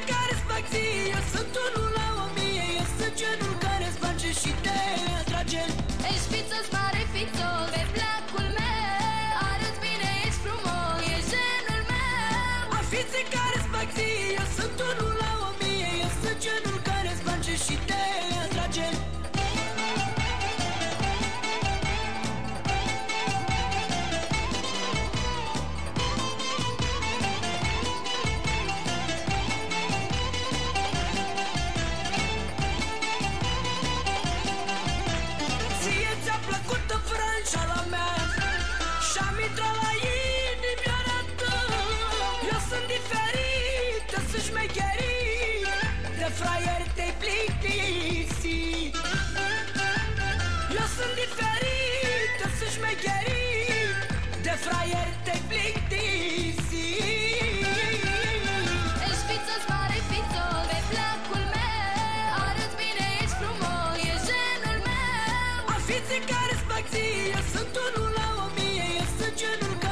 cara se eu santo no șmecherii De fraier te-ai plictisi Eu sunt diferit, eu sunt șmecherii De fraier te-ai plictisi Ești fițos, mare fițos Pe placul meu. Bine, ești frumos genul meu. A care-s eu sunt unul la o mie Eu sunt genul care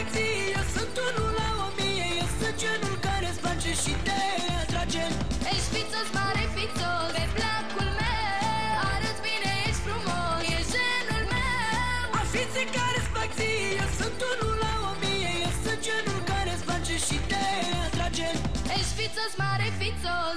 acție Sunt unul la o mie Eu sunt genul care-ți place și te atrage. Ești fițos, mare fițos Pe placul meu Arăți bine, ești frumos Ești genul meu. Afițe care-ți fac ție Sunt unul la o mie Eu sunt genul care-ți place și te atrage. Ești fițos, mare fițos